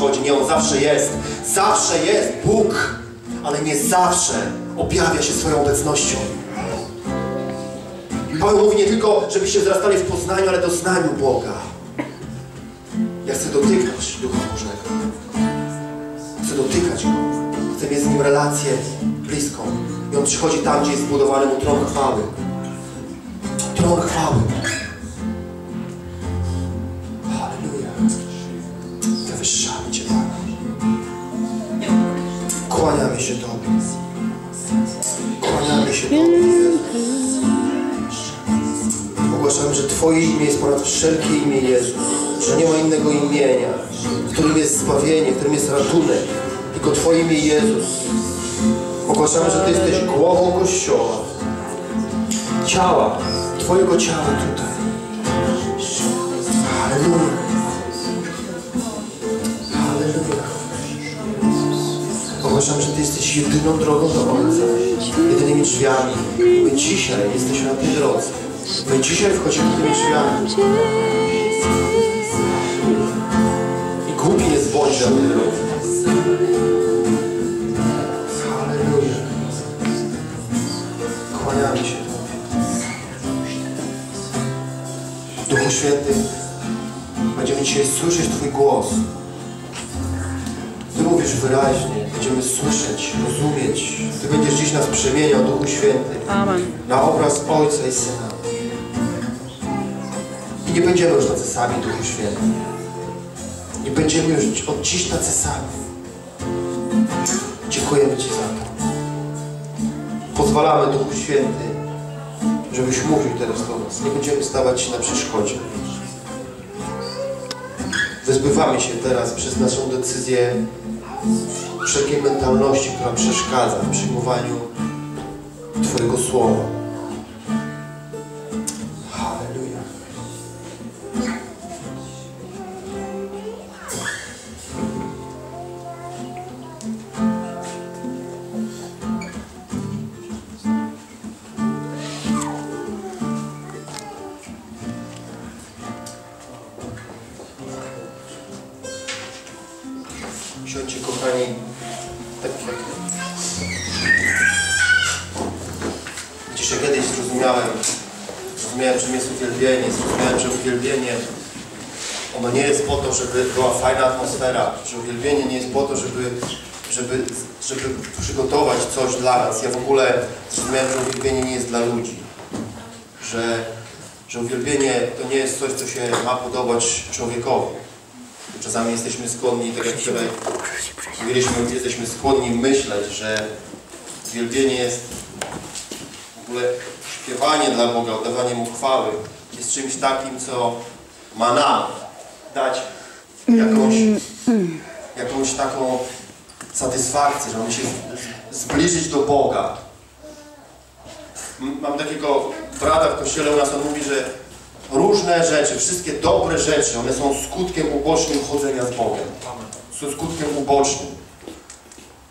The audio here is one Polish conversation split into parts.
chodzi. Nie, On zawsze jest. Zawsze jest Bóg, ale nie zawsze objawia się swoją obecnością. Paweł mówi nie tylko, żebyście wzrastali w poznaniu, ale doznaniu Boga. Ja chcę dotykać Ducha Bożego. Chcę dotykać Go. Chcę mieć z Nim relację bliską. I On przychodzi tam, gdzie jest zbudowany mu tron chwały. Tron chwały. Kłaniamy się Tobie. Kłaniamy się Tobie. Ogłaszamy, że Twoje imię jest ponad wszelkie imię Jezus. Że nie ma innego imienia, w którym jest zbawienie, w którym jest ratunek. Tylko Twoje imię Jezus. Ogłaszamy, że Ty jesteś głową Kościoła. Ciała, Twojego ciała tutaj. Ty jesteś jedyną drogą do Ojca, jedynymi drzwiami. My dzisiaj jesteśmy na tej drodze. My dzisiaj wchodzimy tymi drzwiami. I głupi jest bądź na tej drodze. Halleluja. Kłaniamy się. Duchu Święty, będziemy dzisiaj słyszeć Twój głos. Wyraźnie, będziemy słyszeć, rozumieć. Ty będziesz dziś nas przemieniał, Duchu Święty, Amen. na obraz Ojca i Syna. I nie będziemy już tacy sami, Duchu Święty. Nie będziemy już od dziś tacy sami. Dziękujemy Ci za to. Pozwalamy, Duchu Święty, żebyś mówił teraz do nas. Nie będziemy stawać się na przeszkodzie. Wyzbywamy się teraz przez naszą decyzję wszelkiej mentalności, która przeszkadza w przyjmowaniu Twojego Słowa. Dla nas. Ja w ogóle zrozumiałem, że uwielbienie nie jest dla ludzi, że, że uwielbienie to nie jest coś, co się ma podobać człowiekowi. Czasami jesteśmy skłonni, tak jak wczoraj mówiliśmy, jesteśmy skłonni myśleć, że uwielbienie jest w ogóle śpiewanie dla Boga, oddawanie Mu chwały jest czymś takim, co ma nam dać jakąś, jakąś taką satysfakcję, że mamy się zbliżyć do Boga. Mam takiego brata w kościele u nas, on mówi, że różne rzeczy, wszystkie dobre rzeczy, one są skutkiem ubocznym chodzenia z Bogiem. Są skutkiem ubocznym.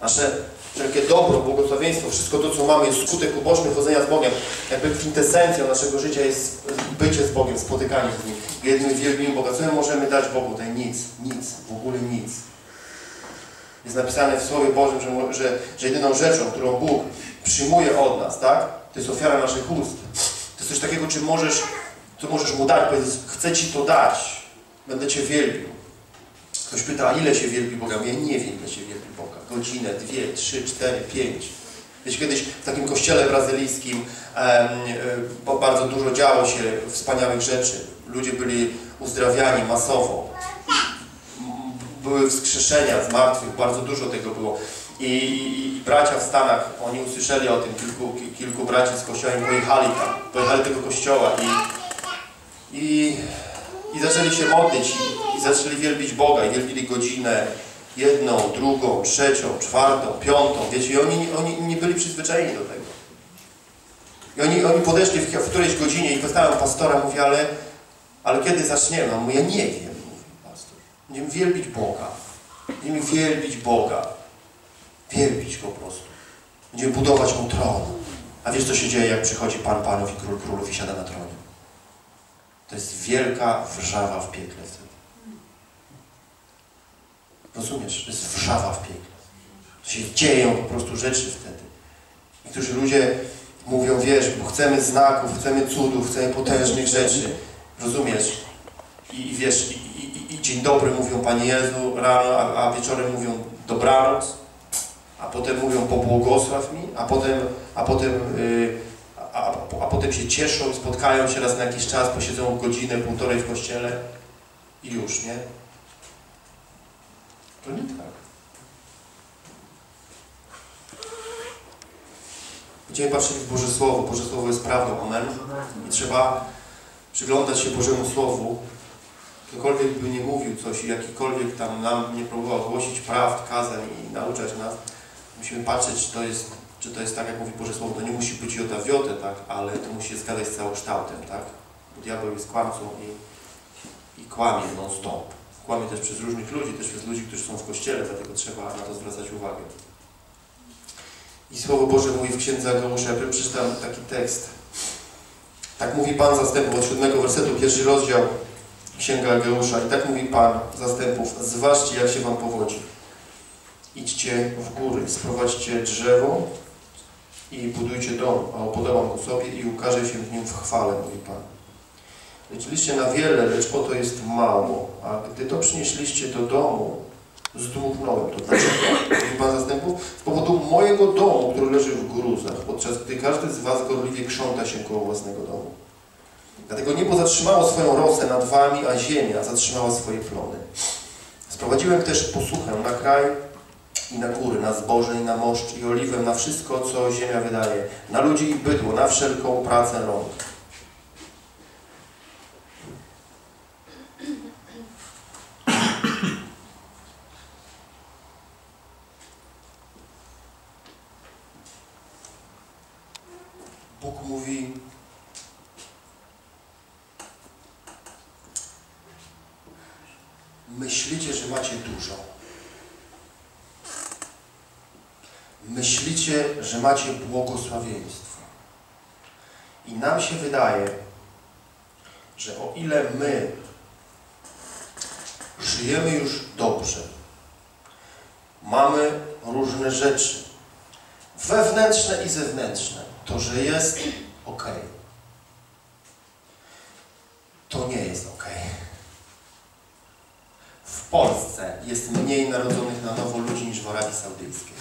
Nasze wszelkie dobro, błogosławieństwo, wszystko to, co mamy, jest skutek uboczny chodzenia z Bogiem. Jakby kwintesencją naszego życia jest bycie z Bogiem, spotykanie z Nim. Jednym wielbimy Boga. Co my możemy dać Bogu? Tutaj nic, nic, w ogóle nic. Jest napisane w Słowie Bożym, że, że, że jedyną rzeczą, którą Bóg przyjmuje od nas, tak? To jest ofiara naszych ust. To jest coś takiego, czym możesz, co możesz Mu dać. Powiedz, chcę Ci to dać. Będę Cię wielbił. Ktoś pyta, ile się wielbi Boga? Ja nie wiem, ile się wielbi Boga. Godzinę, dwie, trzy, cztery, pięć. Wiecie, kiedyś w takim kościele brazylijskim em, e, bardzo dużo działo się wspaniałych rzeczy. Ludzie byli uzdrawiani masowo. Były wskrzeszenia z bardzo dużo tego było. I, i, I bracia w Stanach, oni usłyszeli o tym, kilku, ki- kilku braci z kościoła i pojechali tam. Pojechali tego kościoła i, i i zaczęli się modlić i, i zaczęli wielbić Boga i wielbili godzinę, jedną, drugą, trzecią, czwartą, piątą, wiecie, i oni, oni nie byli przyzwyczajeni do tego. I oni, oni podeszli w, w którejś godzinie i pytałem pastora, mówi, ale, ale kiedy zaczniemy? On mówi, ja nie wiem. Będziemy wielbić Boga. Będziemy wielbić Boga. Wielbić Go po prostu. Będziemy budować Mu tron. A wiesz, co się dzieje, jak przychodzi Pan Panów i Król Królów i siada na tronie? To jest wielka wrzawa w piekle wtedy. Rozumiesz? To jest wrzawa w piekle. To się dzieją po prostu rzeczy wtedy. Niektórzy ludzie mówią, wiesz, bo chcemy znaków, chcemy cudów, chcemy potężnych rzeczy. Rozumiesz? I, i wiesz, i, i, dzień dobry mówią Panie Jezu rano, a, a wieczorem mówią dobranoc, a potem mówią pobłogosław mi, a potem, a potem, yy, a, a, a, potem się cieszą, spotkają się raz na jakiś czas, posiedzą godzinę, półtorej w kościele i już, nie? To nie tak. Będziemy patrzyli w Boże Słowo. Boże Słowo jest prawdą. Amen. I trzeba przyglądać się Bożemu Słowu. Ktokolwiek by nie mówił coś i jakikolwiek tam nam nie próbował głosić prawd, kazań i nauczać nas, musimy patrzeć, czy to jest, czy to jest tak, jak mówi Boże Słowo. To nie musi być joda wiotę, tak, ale to musi się zgadzać z całokształtem, tak? Bo diabeł jest kłamcą i, i kłamie non-stop. Kłamie też przez różnych ludzi, też przez ludzi, którzy są w Kościele, dlatego trzeba na to zwracać uwagę. I Słowo Boże mówi w Księdze Ageusza, ja przeczytam taki tekst. Tak mówi Pan zastępów od siódmego wersetu, pierwszy rozdział Księga Ageusza. I tak mówi Pan zastępów, zważcie jak się Wam powodzi. Idźcie w góry, sprowadźcie drzewo i budujcie dom, a opodobam go sobie i ukaże się w nim w chwale, mówi Pan. Liczyliście na wiele, lecz oto jest mało, a gdy to przynieśliście do domu, zdmuchnąłem to. Dlaczego? Mówi Pan zastępów? Z powodu mojego domu, który leży w gruzach, podczas gdy każdy z Was gorliwie krząta się koło własnego domu. Dlatego niebo zatrzymało swoją rosę nad Wami, a ziemia zatrzymała swoje plony. Sprowadziłem też posuchę na kraj i na góry, na zboże i na moszcz i oliwę, na wszystko, co ziemia wydaje, na ludzi i bydło, na wszelką pracę rąk. Bóg mówi myślicie, że macie dużo. Myślicie, że macie błogosławieństwo. I nam się wydaje, że o ile my żyjemy już dobrze, mamy różne rzeczy, wewnętrzne i zewnętrzne, to że jest ok. To nie jest ok. W Polsce jest mniej narodzonych na nowo ludzi niż w Arabii Saudyjskiej.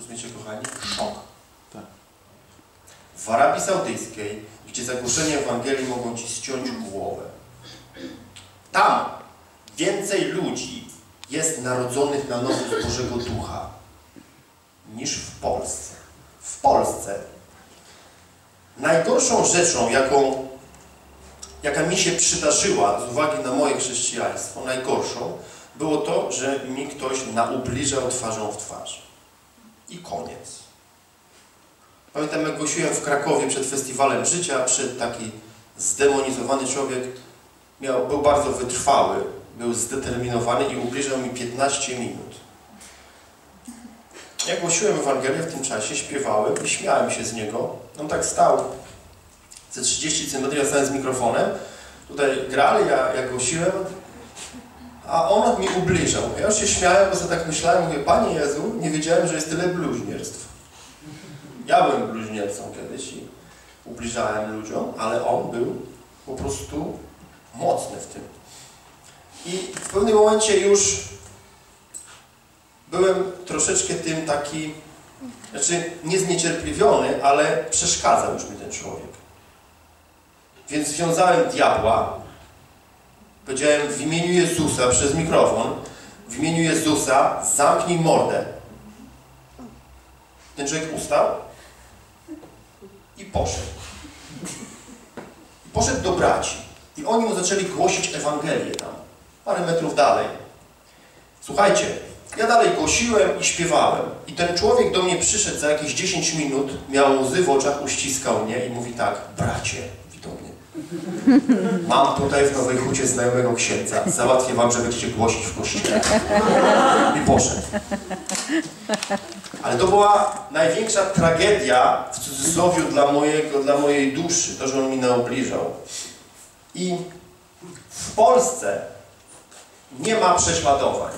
Rozumiecie, kochani? Szok. Tak. W Arabii Saudyjskiej, gdzie zagłoszenie Ewangelii mogą Ci ściąć głowę, tam więcej ludzi jest narodzonych na nowo z Bożego Ducha niż w Polsce. W Polsce najgorszą rzeczą, jaką, jaka mi się przydarzyła z uwagi na moje chrześcijaństwo, najgorszą, było to, że mi ktoś naubliżał twarzą w twarz. I koniec. Pamiętam, jak głosiłem w Krakowie przed Festiwalem Życia, przed taki zdemonizowany człowiek, miał, był bardzo wytrwały, był zdeterminowany i ubliżał mi 15 minut. Jak głosiłem Ewangelię w tym czasie, śpiewałem i śmiałem się z niego. On tak stał ze 30 cm, ja stałem z mikrofonem. Tutaj grali, ja, ja głosiłem, a on mi ubliżał. Ja już się śmiałem, bo sobie tak myślałem, mówię, Panie Jezu, nie wiedziałem, że jest tyle bluźnierstw. Ja byłem bluźniercą kiedyś i ubliżałem ludziom, ale on był po prostu mocny w tym. I w pewnym momencie już byłem troszeczkę tym taki, znaczy nie zniecierpliwiony, ale przeszkadzał już mi ten człowiek. Więc związałem diabła, powiedziałem w imieniu Jezusa przez mikrofon, w imieniu Jezusa zamknij mordę. Ten człowiek ustał i poszedł. Poszedł do braci. I oni mu zaczęli głosić Ewangelię tam, parę metrów dalej. Słuchajcie, ja dalej głosiłem i śpiewałem. I ten człowiek do mnie przyszedł za jakieś 10 minut, miał łzy w oczach, uściskał mnie i mówi tak, bracie. Mam tutaj w Nowej Hucie znajomego księdza. Załatwię wam, że będziecie głosić w kościele. I poszedł. Ale to była największa tragedia, w cudzysłowie, dla, mojego, dla mojej duszy, to, że on mi naobliżał. I w Polsce nie ma prześladowań.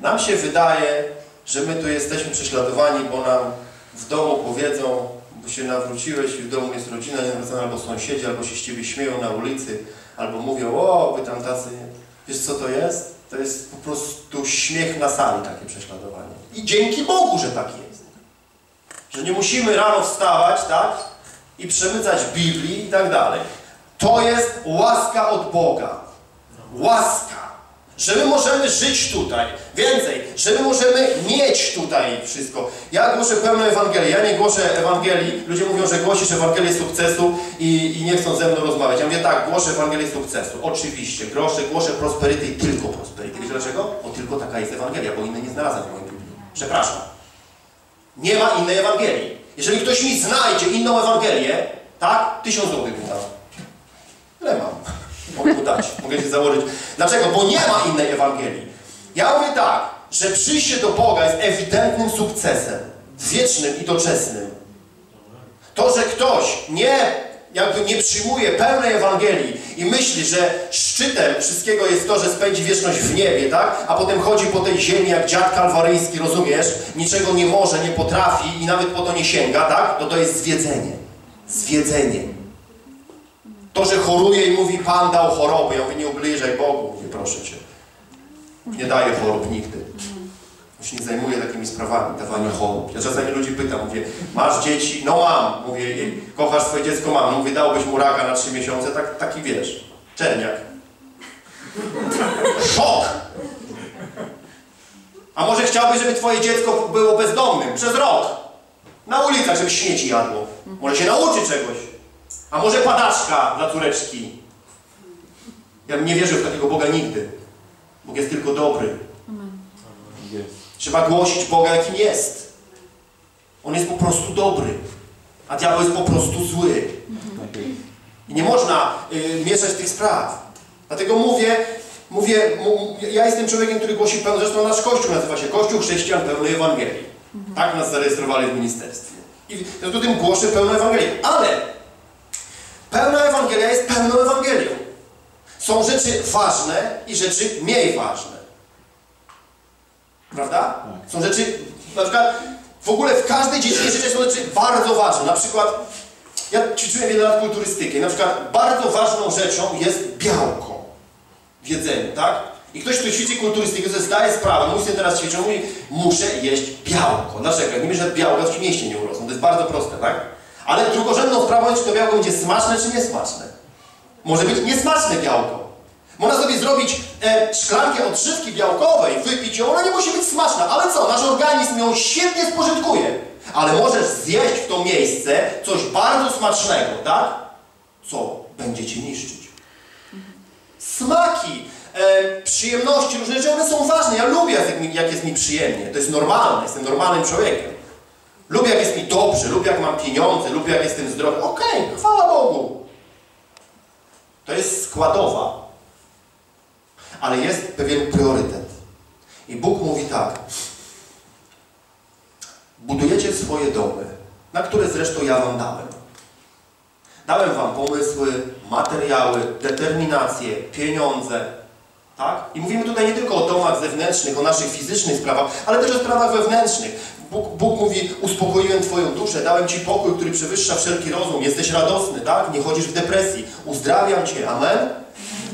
Nam się wydaje, że my tu jesteśmy prześladowani, bo nam w domu powiedzą, się nawróciłeś i w domu jest rodzina nienawrócona, albo sąsiedzi, albo się z ciebie śmieją na ulicy, albo mówią, o, wy tam tacy... Wiesz co to jest? To jest po prostu śmiech na sali, takie prześladowanie. I dzięki Bogu, że tak jest. Że nie musimy rano wstawać, tak? I przemycać Biblii i tak dalej. To jest łaska od Boga. Łaska. Że my możemy żyć tutaj. Więcej, że my możemy mieć tutaj wszystko. Ja głoszę pełną Ewangelię. Ja nie głoszę Ewangelii. Ludzie mówią, że głosisz Ewangelię sukcesu i, i nie chcą ze mną rozmawiać. Ja mówię tak, głoszę Ewangelię sukcesu. Oczywiście. Głoszę, głoszę prosperity i tylko prosperity. Wiecie dlaczego? Bo tylko taka jest Ewangelia, bo innej nie znalazłem w mojej Biblii. Przepraszam. Nie ma innej Ewangelii. Jeżeli ktoś mi znajdzie inną Ewangelię, tak? Tysiąc złotych mu dam. Ile mam? Mogę dać. Mogę się założyć. Dlaczego? Bo nie ma innej Ewangelii. Ja mówię tak, że przyjście do Boga jest ewidentnym sukcesem. Wiecznym i doczesnym. To, że ktoś nie, jakby nie przyjmuje pełnej Ewangelii i myśli, że szczytem wszystkiego jest to, że spędzi wieczność w niebie, tak? A potem chodzi po tej ziemi jak dziad kalwaryjski, rozumiesz? Niczego nie może, nie potrafi i nawet po to nie sięga, tak? To to jest zwiedzenie. Zwiedzenie. To, że choruje i mówi, Pan dał choroby. Ja mówię, nie ubliżaj Bogu. Mówię, proszę Cię. Nie daje chorób nigdy. On się nie zajmuje takimi sprawami, dawania chorób. Ja czasami ludzi pytam, mówię, masz dzieci? No mam. Mówię, kochasz swoje dziecko? Mam. Mówię, dałbyś mu raka na trzy miesiące? Tak, taki wiesz, czerniak. Szok! A może chciałbyś, żeby twoje dziecko było bezdomnym przez rok? Na ulicach, żeby śmieci jadło. Może się nauczy czegoś. A może padaczka dla córeczki? Ja bym nie wierzył w takiego Boga nigdy. Bóg jest tylko dobry. Trzeba głosić Boga, jakim jest. On jest po prostu dobry. A diabeł jest po prostu zły. I nie można y, mieszać tych spraw. Dlatego mówię, mówię, ja jestem człowiekiem, który głosi pełną, zresztą nasz Kościół nazywa się Kościół Chrześcijan Pełnej Ewangelii. Tak nas zarejestrowali w ministerstwie. I z tym głoszę pełną Ewangelię. Ale pełna Ewangelia jest pełną Ewangelią. Są rzeczy ważne i rzeczy mniej ważne. Prawda? Są rzeczy, na przykład w ogóle w każdej dziedzinie życia są rzeczy bardzo ważne. Na przykład ja ćwiczyłem wiele lat kulturystykę. Na przykład bardzo ważną rzeczą jest białko w jedzeniu, tak? I ktoś, kto ćwiczy kulturystykę, sobie zdaje sprawę, mój syn teraz ćwiczy, mówi, muszę jeść białko. Dlaczego? Jak nie bierze białka, to ci mięśnie nie urosną. To jest bardzo proste, tak? Ale drugorzędną sprawą jest, czy to białko będzie smaczne, czy niesmaczne. Może być niesmaczne białko. Można sobie zrobić e, szklankę odżywki białkowej, wypić ją, ona nie musi być smaczna, ale co? Nasz organizm ją świetnie spożytkuje. Ale możesz zjeść w to miejsce coś bardzo smacznego, tak? Co będzie ci niszczyć. Smaki, e, przyjemności, różne rzeczy, one są ważne. Ja lubię, jak jest mi przyjemnie. To jest normalne, jestem normalnym człowiekiem. Lubię, jak jest mi dobrze, lubię, jak mam pieniądze, lubię, jak jestem zdrowy. Okej, okay, chwała Bogu. To jest składowa. Ale jest pewien priorytet. I Bóg mówi tak. Budujecie swoje domy, na które zresztą ja wam dałem. Dałem wam pomysły, materiały, determinację, pieniądze. Tak? I mówimy tutaj nie tylko o domach zewnętrznych, o naszych fizycznych sprawach, ale też o sprawach wewnętrznych. Bóg, Bóg mówi, uspokoiłem Twoją duszę, dałem Ci pokój, który przewyższa wszelki rozum, jesteś radosny, tak? Nie chodzisz w depresji, uzdrawiam Cię, amen?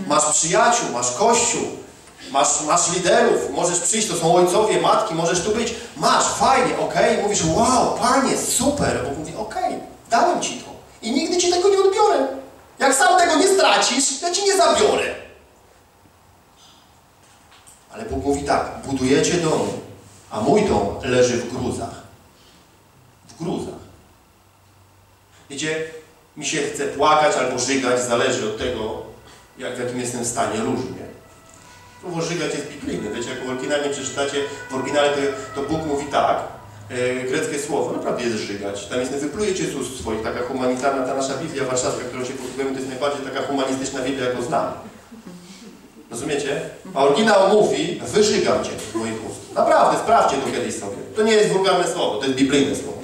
Masz przyjaciół, masz kościół, masz, masz liderów, możesz przyjść, to są ojcowie, matki, możesz tu być, masz, fajnie, ok? Mówisz, wow, Panie, super. Bóg mówi, ok, dałem Ci to i nigdy Ci tego nie odbiorę. Jak sam tego nie stracisz, ja Ci nie zabiorę. Ale Bóg mówi tak, budujecie dom, a mój dom leży w gruzach. W gruzach. Wiecie, mi się chce płakać albo żygać, zależy od tego, jak w jakim jestem stanie, różnie. Słowo żygać jest biblijne. Wiecie, jak w oryginalnie przeczytacie, w oryginale to, to Bóg mówi tak, e, greckie słowo, naprawdę jest żygać. Tam jest wyplujecie z ust swoich, taka humanitarna, ta nasza Biblia warszawska, którą się posługujemy, to jest najbardziej taka humanistyczna Biblia, jaką znamy. Rozumiecie? A oryginał mówi, wyżygam Cię. Naprawdę, sprawdźcie to kiedyś sobie. To nie jest wulgarne słowo, to jest biblijne słowo.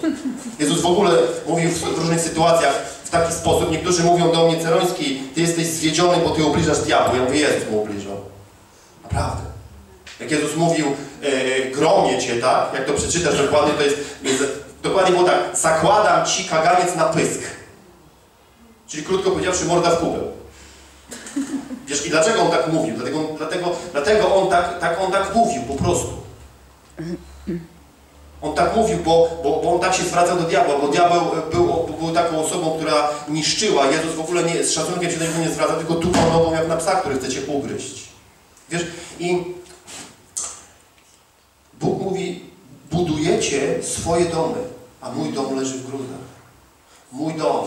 Jezus w ogóle mówił w różnych sytuacjach w taki sposób. Niektórzy mówią do mnie, Ceroński, Ty jesteś zwiedziony, bo Ty ubliżasz diabłu. Ja mówię, Jezus mu ubliżał. Jak Jezus mówił, e, gromię cię, tak? Jak to przeczytasz dokładnie, to jest, jest dokładnie było tak, zakładam ci kaganiec na pysk. Czyli krótko powiedziawszy, morda w kubeł. Wiesz, i dlaczego on tak mówił? Dlatego, dlatego, dlatego on, tak, tak, on tak mówił, po prostu. On tak mówił, bo, bo, bo on tak się zwracał do diabła, bo diabeł był, był taką osobą, która niszczyła. Jezus w ogóle nie, z szacunkiem się do niego nie zwraca, tylko tupał nogą jak na psa, który chce cię ugryźć. Wiesz, i Bóg mówi, budujecie swoje domy, a mój dom leży w gruzach. Mój dom.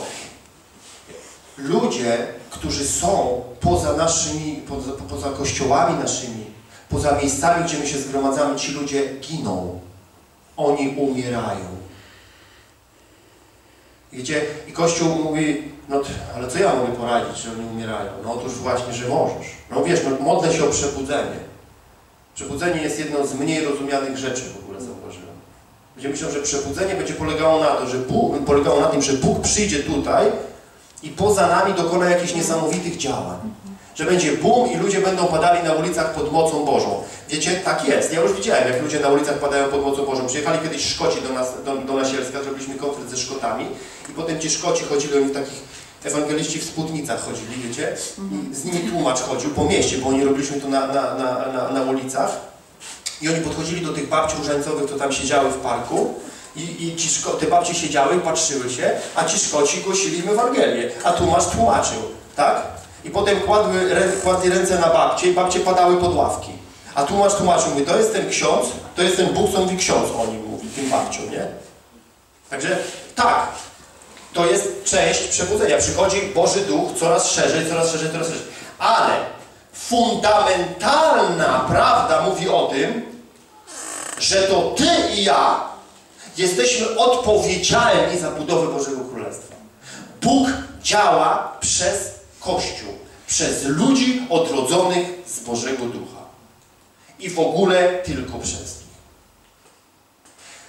Ludzie, którzy są poza naszymi, poza, poza kościołami naszymi, poza miejscami, gdzie my się zgromadzamy, ci ludzie giną. Oni umierają. Wiecie, i Kościół mówi, no ale co ja mogę poradzić, że oni umierają? No otóż właśnie, że możesz. No wiesz, no modlę się o przebudzenie. Przebudzenie jest jedną z mniej rozumianych rzeczy w ogóle, zauważyłem. Ludzie myślą, że przebudzenie będzie polegało na to, że Bóg, polegało na tym, że Bóg przyjdzie tutaj i poza nami dokona jakichś niesamowitych działań. Że będzie boom i ludzie będą padali na ulicach pod mocą Bożą. Wiecie, tak jest. Ja już widziałem, jak ludzie na ulicach padają pod mocą Bożą. Przyjechali kiedyś Szkoci do, nas, do, do Nasielska, zrobiliśmy konflikt ze Szkotami i potem ci Szkoci chodzili, oni w takich ewangeliści w spódnicach chodzili, wiecie? I z nimi tłumacz chodził po mieście, bo oni robiliśmy to na, na, na, na, na ulicach. I oni podchodzili do tych babci różańcowych, co tam siedziały w parku i, i ci Szko te babcie siedziały, patrzyły się, a ci Szkoci głosili im Ewangelię, a tłumacz tłumaczył, tak? I potem kładły, kładli ręce na babcie i babcie padały pod ławki. A tłumacz tłumaczył, mówi, to jest ten ksiądz, to jest ten Bóg, co mówi ksiądz o nim mówi, tym babciom, nie? Także tak, to jest część przebudzenia. Przychodzi Boży Duch coraz szerzej, coraz szerzej, coraz szerzej. Ale fundamentalna prawda mówi o tym, że to Ty i ja jesteśmy odpowiedzialni za budowę Bożego Królestwa. Bóg działa przez Kościół, przez ludzi odrodzonych z Bożego Ducha. I w ogóle tylko przez nich.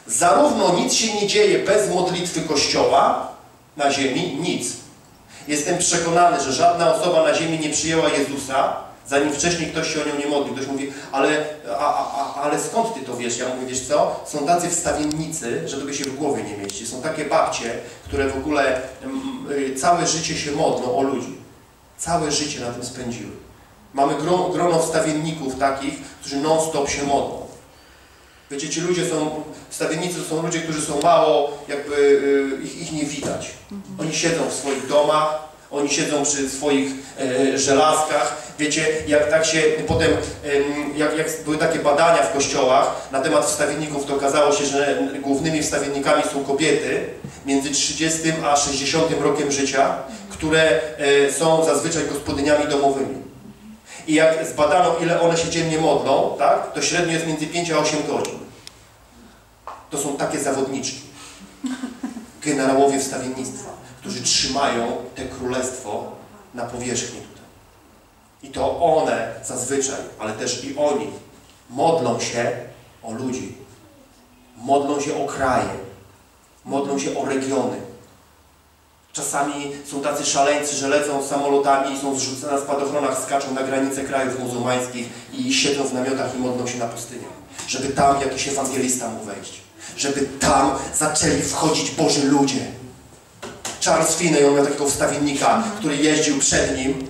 Zarówno nic się nie dzieje bez modlitwy Kościoła na ziemi, nic. Jestem przekonany, że żadna osoba na ziemi nie przyjęła Jezusa, zanim wcześniej ktoś się o nią nie modlił. Ktoś mówi, ale, a, a, ale skąd ty to wiesz? Ja mówię, wiesz co? Są tacy wstawiennicy, że to się w głowie nie mieści. Są takie babcie, które w ogóle mm, y, całe życie się modlą o ludzi. Całe życie na tym spędziły. Mamy grono, wstawienników takich, którzy non-stop się modlą. Wiecie, ci ludzie są, wstawiennicy to są ludzie, którzy są mało, jakby y, ich, ich nie widać. Oni siedzą w swoich domach, oni siedzą przy swoich e, żelazkach. Wiecie, jak tak się potem, e, jak, jak były takie badania w kościołach na temat wstawienników, to okazało się, że głównymi wstawiennikami są kobiety między 30 a 60 rokiem życia, które e, są zazwyczaj gospodyniami domowymi. I jak zbadano, ile one się dziennie modlą, tak, to średnio jest między 5 a 8 godzin. To są takie zawodniczki. Generałowie wstawiennictwa, którzy trzymają te królestwo na powierzchni tutaj. I to one zazwyczaj, ale też i oni modlą się o ludzi. Modlą się o kraje. Modlą się o regiony. Czasami są tacy szaleńcy, że lecą samolotami i są zrzucone na spadochronach, skaczą na granice krajów muzułmańskich i siedzą w namiotach i modlą się na pustynię. Żeby tam jakiś ewangelista mógł wejść. Żeby tam zaczęli wchodzić Boży ludzie. Charles Finney, on miał takiego wstawiennika, który jeździł przed nim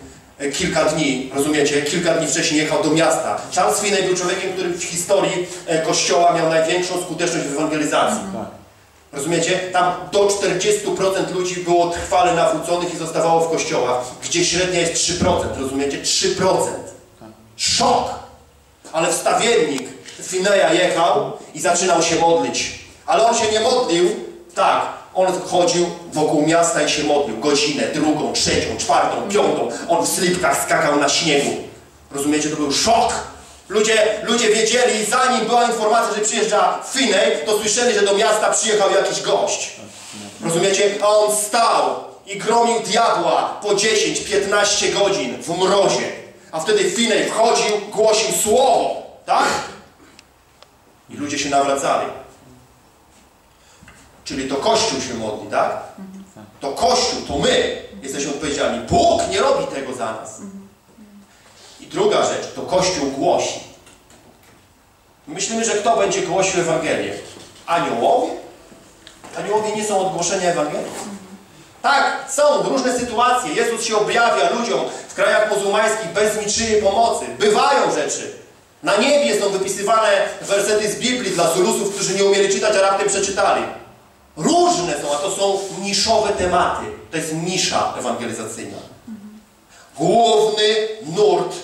kilka dni, rozumiecie? Kilka dni wcześniej jechał do miasta. Charles Finney był człowiekiem, który w historii Kościoła miał największą skuteczność w ewangelizacji. Rozumiecie? Tam do 40% ludzi było trwale nawróconych i zostawało w kościołach, gdzie średnia jest 3%, rozumiecie? 3%. Szok! Ale wstawiennik Fineja jechał i zaczynał się modlić. Ale on się nie modlił, tak, on chodził wokół miasta i się modlił. Godzinę, drugą, trzecią, czwartą, piątą. On w slipkach skakał na śniegu. Rozumiecie? To był szok. Ludzie, ludzie wiedzieli, zanim była informacja, że przyjeżdża Finej, to słyszeli, że do miasta przyjechał jakiś gość. Rozumiecie? A on stał i gromił diabła po 10-15 godzin w mrozie. A wtedy Finej wchodził, głosił słowo. Tak? I ludzie się nawracali. Czyli to Kościół się modli, tak? To Kościół, to my jesteśmy odpowiedzialni. Bóg nie robi tego za nas. I druga rzecz, to Kościół głosi. Myślimy, że kto będzie głosił Ewangelię? Aniołowie? Aniołowie nie są od głoszenia Ewangelii? Tak, są różne sytuacje. Jezus się objawia ludziom w krajach muzułmańskich bez niczyjej pomocy. Bywają rzeczy. Na niebie są wypisywane wersety z Biblii dla Zulusów, którzy nie umieli czytać, a raptem przeczytali. Różne są, a to są niszowe tematy. To jest nisza ewangelizacyjna. Główny nurt.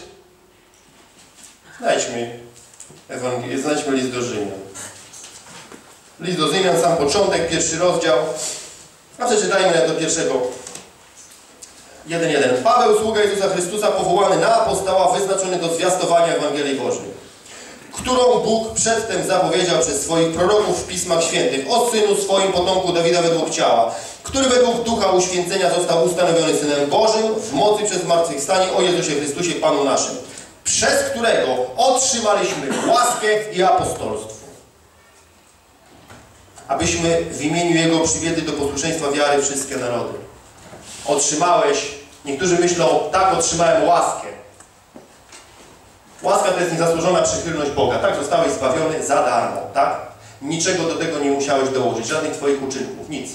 Znajdźmy, znajdźmy list do Rzymian. List do Rzymian, sam początek, pierwszy rozdział. A przeczytajmy do pierwszego. 1.1. Paweł, sługa Jezusa Chrystusa, powołany na apostoła, wyznaczony do zwiastowania Ewangelii Bożej, którą Bóg przedtem zapowiedział przez swoich proroków w Pismach Świętych o Synu swoim potomku Dawida według ciała, który według Ducha uświęcenia został ustanowiony Synem Bożym w mocy przez zmartwychwstanie o Jezusie Chrystusie Panu naszym, przez którego otrzymaliśmy łaskę i apostolstwo abyśmy w imieniu Jego przywiedli do posłuszeństwa wiary wszystkie narody. Otrzymałeś, niektórzy myślą, tak, otrzymałem łaskę. Łaska to jest niezasłużona przychylność Boga. Tak, zostałeś zbawiony za darmo, tak? Niczego do tego nie musiałeś dołożyć, żadnych Twoich uczynków, nic.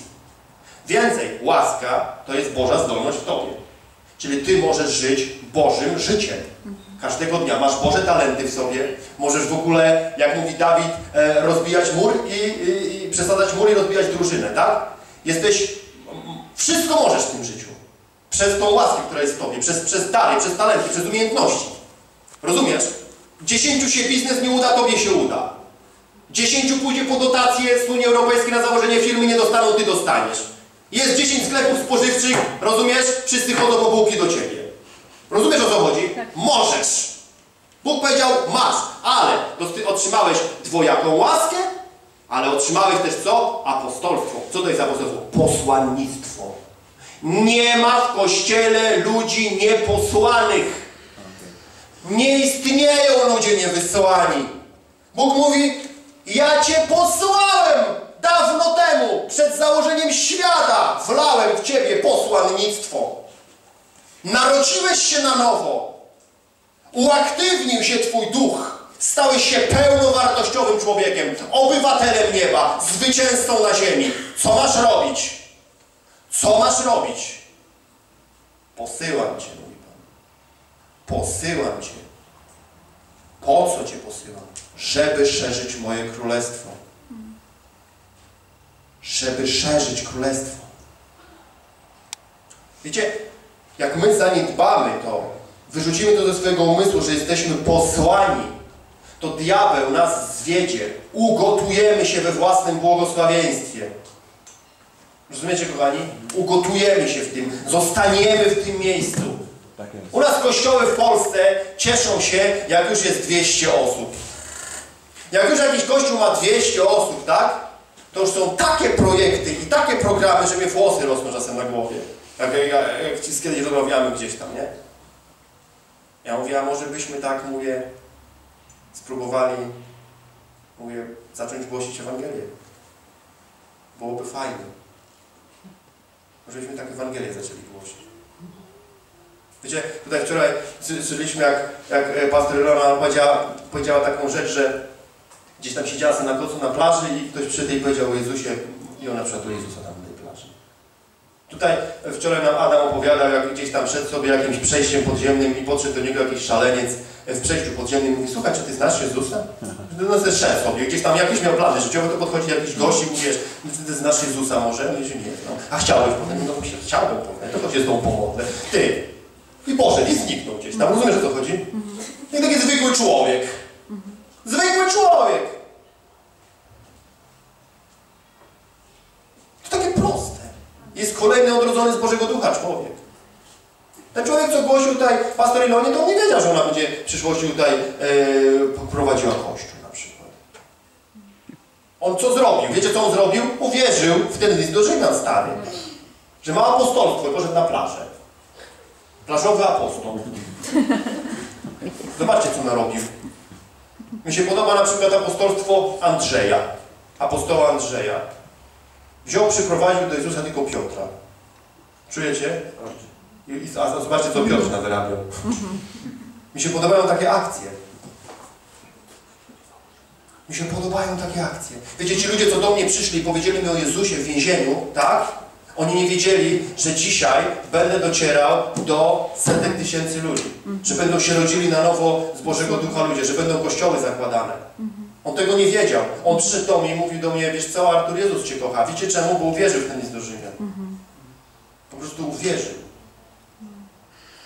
Więcej, łaska to jest Boża zdolność w Tobie. Czyli Ty możesz żyć Bożym życiem. Każdego dnia masz Boże talenty w sobie. Możesz w ogóle, jak mówi Dawid, e, rozbijać mur i, i, i przesadzać mur i rozbijać drużynę, tak? Jesteś... Wszystko możesz w tym życiu. Przez tą łaskę, która jest w Tobie, przez, przez dary, przez talenty, przez umiejętności. Rozumiesz? Dziesięciu się biznes nie uda, Tobie się uda. Dziesięciu pójdzie po dotację z Unii Europejskiej na założenie firmy, nie dostaną, Ty dostaniesz. Jest dziesięć sklepów spożywczych, rozumiesz? Wszyscy chodzą po bułki do Ciebie. Rozumiesz o co chodzi? Tak. Możesz. Bóg powiedział, masz, ale ty otrzymałeś dwojaką łaskę, ale otrzymałeś też co? Apostolstwo. Co to jest apostolstwo? Posłannictwo. Nie ma w Kościele ludzi nieposłanych. Nie istnieją ludzie niewysłani. Bóg mówi, ja Cię posłałem dawno temu, przed założeniem świata. Wlałem w Ciebie posłannictwo. Narodziłeś się na nowo. Uaktywnił się Twój duch. Stałeś się pełnowartościowym człowiekiem, obywatelem nieba, zwycięzcą na ziemi. Co masz robić? Co masz robić? Posyłam Cię, mówi Pan. Posyłam Cię. Po co Cię posyłam? Żeby szerzyć moje królestwo. Żeby szerzyć królestwo. Wiecie, jak my zaniedbamy to, wyrzucimy to ze swojego umysłu, że jesteśmy posłani, to diabeł nas zwiedzie. Ugotujemy się we własnym błogosławieństwie. Rozumiecie, kochani? Ugotujemy się w tym. Zostaniemy w tym miejscu. Tak. U nas kościoły w Polsce cieszą się, jak już jest 200 osób. Jak już jakiś kościół ma 200 osób, tak? To już są takie projekty i takie programy, że mnie włosy rosną czasem na głowie. Jak, jak, jak ci kiedyś rozmawiamy gdzieś tam, nie? Ja mówię, a może byśmy tak, mówię, spróbowali, mówię, zacząć głosić Ewangelię. Byłoby fajnie. Może byśmy tak Ewangelię zaczęli głosić. Wiecie, tutaj wczoraj słyszeliśmy, jak, jak e, pastor Ilona powiedziała, powiedziała taką rzecz, że gdzieś tam siedziała na kocu na plaży i ktoś przy tej powiedział o Jezusie i ona przyszła do Jezusa tam. Tutaj wczoraj nam Adam opowiadał, jak gdzieś tam szedł sobie jakimś przejściem podziemnym i podszedł do niego jakiś szaleniec w przejściu podziemnym i mówi, słuchaj, czy ty znasz Jezusa? No to szedł sobie, gdzieś tam jakieś miał plany życiowe, to podchodzi jakiś gość i mówisz, czy ty znasz Jezusa może? Mówi, że nie, no. A chciałeś potem? No myślę, chciałbym potem, to chodź z tą pomodlę. Ty! I poszedł i zniknął gdzieś tam, rozumiesz o co chodzi? I taki zwykły człowiek. Zwykły człowiek! To takie proste. Jest kolejny odrodzony z Bożego Ducha człowiek. Ten człowiek, co głosił tutaj pastor Ilonie, to on nie wiedział, że ona będzie w przyszłości tutaj e, prowadziła kościół na przykład. On co zrobił? Wiecie, co on zrobił? Uwierzył w ten list do Rzymian stary. Że ma apostolstwo i poszedł na plażę. Plażowy apostoł. Zobaczcie, co narobił. Mi się podoba na przykład apostolstwo Andrzeja. Apostoła Andrzeja. Wziął, przyprowadził do Jezusa tylko Piotra. Czujecie? I, a zobaczcie, co Piotr nawyrabiał. Mi się podobają takie akcje. Mi się podobają takie akcje. Wiecie, ci ludzie, co do mnie przyszli i powiedzieli mi o Jezusie w więzieniu, tak? Oni nie wiedzieli, że dzisiaj będę docierał do setek tysięcy ludzi. Że będą się rodzili na nowo z Bożego Ducha ludzie, że będą kościoły zakładane. On tego nie wiedział. On przyszedł do mnie i mówił do mnie, wiesz co, Artur, Jezus Cię kocha. Wiecie czemu? Bo uwierzył w ten list do Rzymian. Po prostu uwierzył.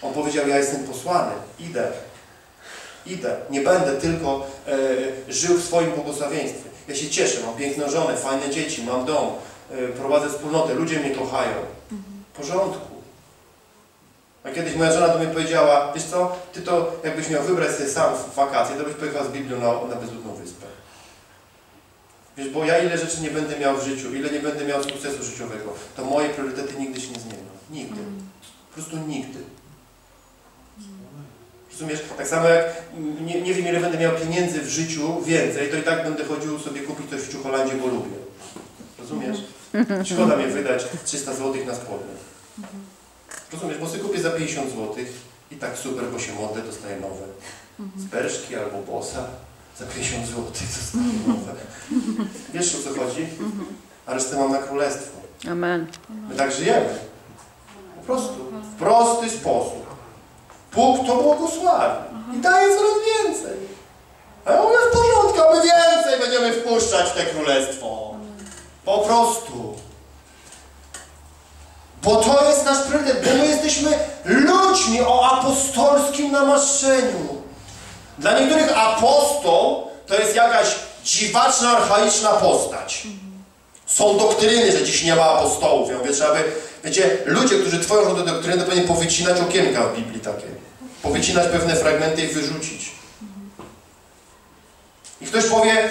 On powiedział, ja jestem posłany, idę. Idę. Nie będę tylko e, żył w swoim błogosławieństwie. Ja się cieszę, mam piękną żonę, fajne dzieci, mam dom, e, prowadzę wspólnotę, ludzie mnie kochają. W porządku. A kiedyś moja żona do mnie powiedziała, wiesz co, ty to jakbyś miał wybrać sobie sam w wakacje, to byś pojechał z Biblią na, na bezludną wyspę. Wiesz, bo ja ile rzeczy nie będę miał w życiu, ile nie będę miał sukcesu życiowego, to moje priorytety nigdy się nie zmienią. Nigdy. Po prostu nigdy. Rozumiesz? Tak samo jak mm, nie, nie wiem ile będę miał pieniędzy w życiu więcej, to i tak będę chodził sobie kupić coś w Ciucholandzie, bo lubię. Rozumiesz? Szkoda mi wydać 300 zł na spodnie. Rozumiesz? Bo sobie kupię za 50 zł i tak super, bo się modlę, dostaję nowe. Z Berszki albo Bosa za 50 zł dostaję nowe. Wiesz o co chodzi? A resztę mam na królestwo. Amen. My tak żyjemy. Po prostu. W prosty sposób. Bóg to błogosławi. I daje coraz więcej. A ja mówię w porządku, my więcej będziemy wpuszczać w te królestwo. Po prostu. Bo to priorytet, bo my jesteśmy ludźmi o apostolskim namaszczeniu. Dla niektórych apostoł to jest jakaś dziwaczna, archaiczna postać. Są doktryny, że dziś nie ma apostołów. Ja mówię, trzeba by, wiecie, ludzie, którzy tworzą te doktryny, to powinni powycinać okienka w Biblii takie. Powycinać pewne fragmenty i wyrzucić. I ktoś powie,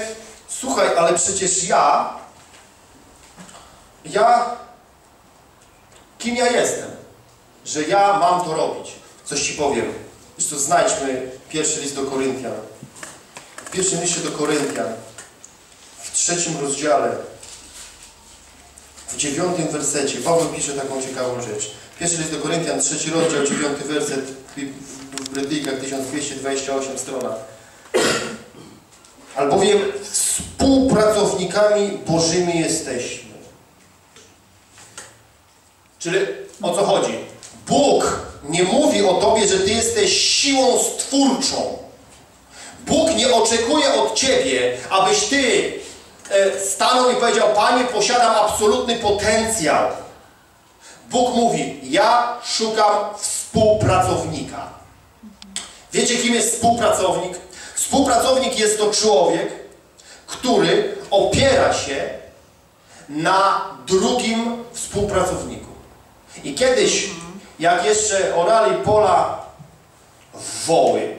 słuchaj, ale przecież ja, ja, kim ja jestem, że ja mam to robić. Coś Ci powiem. Co, znajdźmy pierwszy list do Koryntian. W pierwszym liście do Koryntian, w trzecim rozdziale, w dziewiątym wersecie Paweł pisze taką ciekawą rzecz. Pierwszy list do Koryntian, trzeci rozdział, dziewiąty werset w Brytyjkach, 1228 strona. Albowiem współpracownikami Bożymi jesteśmy. Czyli o co chodzi? Bóg nie mówi o Tobie, że Ty jesteś siłą stwórczą. Bóg nie oczekuje od Ciebie, abyś Ty e, stanął i powiedział, Panie, posiadam absolutny potencjał. Bóg mówi, ja szukam współpracownika. Wiecie, kim jest współpracownik? Współpracownik jest to człowiek, który opiera się na drugim współpracowniku. I kiedyś, jak jeszcze orali pola woły,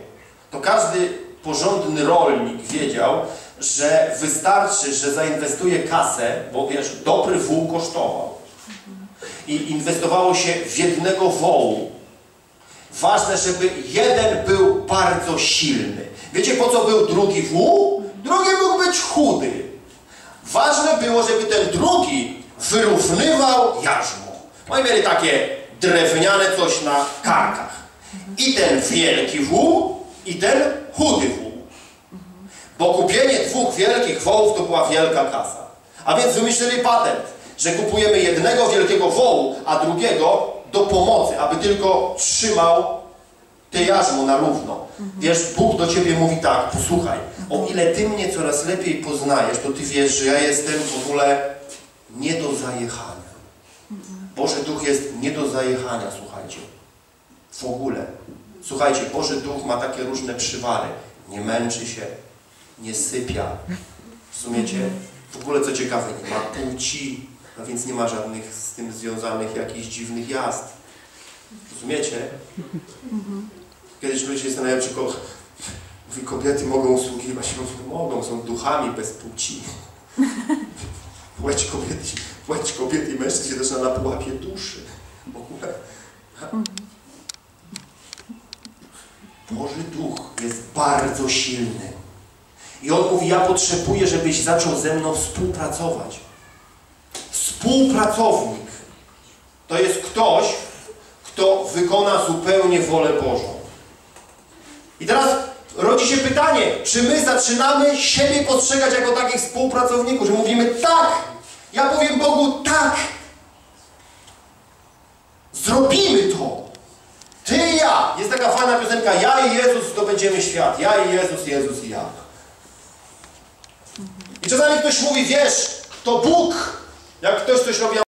to każdy porządny rolnik wiedział, że wystarczy, że zainwestuje kasę, bo wiesz, dobry wół kosztował. I inwestowało się w jednego wołu. Ważne, żeby jeden był bardzo silny. Wiecie, po co był drugi wół? Drugi mógł być chudy. Ważne było, żeby ten drugi wyrównywał jarzmo. Oni mieli takie drewniane coś na karkach. I ten wielki wół, i ten chudy wół. Bo kupienie dwóch wielkich wołów to była wielka kasa. A więc wymyślili patent, że kupujemy jednego wielkiego wołu, a drugiego do pomocy, aby tylko trzymał te jarzmo na równo. Wiesz, Bóg do ciebie mówi tak, posłuchaj, o ile ty mnie coraz lepiej poznajesz, to ty wiesz, że ja jestem w ogóle nie do zajechania. Boży Duch jest nie do zajechania, słuchajcie. W ogóle. Słuchajcie, Boży Duch ma takie różne przywary. Nie męczy się, nie sypia. Rozumiecie? W ogóle co ciekawe, nie ma płci, a więc nie ma żadnych z tym związanych jakichś dziwnych jazd. Rozumiecie? Kiedyś ludzie się zastanawiają, mówi, kobiety mogą usługiwać. Mówię, mogą, są duchami bez płci. Płeć kobiety, płeć kobiety i mężczyzn się zaczyna na pułapie duszy. W ogóle. Boży Duch jest bardzo silny. I On mówi, ja potrzebuję, żebyś zaczął ze mną współpracować. Współpracownik to jest ktoś, kto wykona zupełnie wolę Bożą. I teraz rodzi się pytanie, czy my zaczynamy siebie postrzegać jako takich współpracowników, że mówimy tak, ja powiem Bogu tak. Zrobimy to. Ty i ja. Jest taka fajna piosenka, ja i Jezus zdobędziemy świat. Ja i Jezus, Jezus i ja. I czasami ktoś mówi, wiesz, to Bóg. Jak ktoś coś robi,